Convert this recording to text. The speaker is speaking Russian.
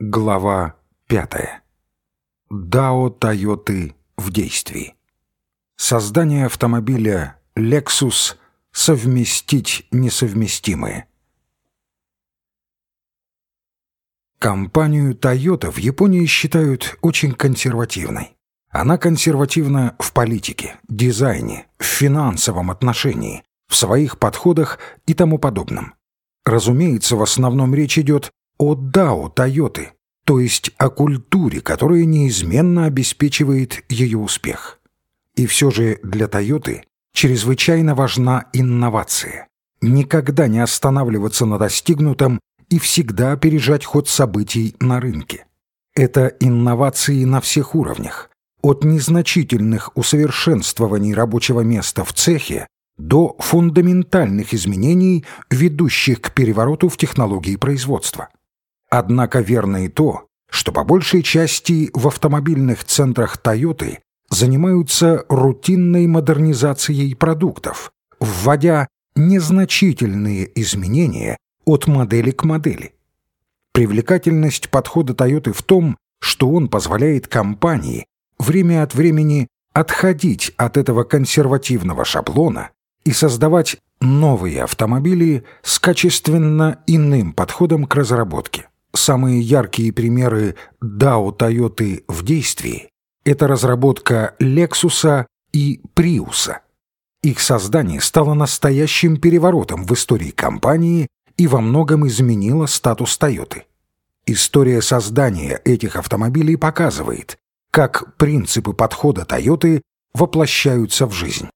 Глава пятая. Дао Тойоты в действии. Создание автомобиля Lexus совместить несовместимые. Компанию Toyota в Японии считают очень консервативной. Она консервативна в политике, дизайне, в финансовом отношении, в своих подходах и тому подобном. Разумеется, в основном речь идет о дао Тойоты, то есть о культуре, которая неизменно обеспечивает ее успех. И все же для Тойоты чрезвычайно важна инновация. Никогда не останавливаться на достигнутом и всегда опережать ход событий на рынке. Это инновации на всех уровнях, от незначительных усовершенствований рабочего места в цехе до фундаментальных изменений, ведущих к перевороту в технологии производства. Однако верно и то, что по большей части в автомобильных центрах Toyota занимаются рутинной модернизацией продуктов, вводя незначительные изменения от модели к модели. Привлекательность подхода Toyota в том, что он позволяет компании время от времени отходить от этого консервативного шаблона и создавать новые автомобили с качественно иным подходом к разработке. Самые яркие примеры DAO Toyota в действии – это разработка Lexus и Prius. Их создание стало настоящим переворотом в истории компании и во многом изменило статус Toyota. История создания этих автомобилей показывает, как принципы подхода Toyota воплощаются в жизнь.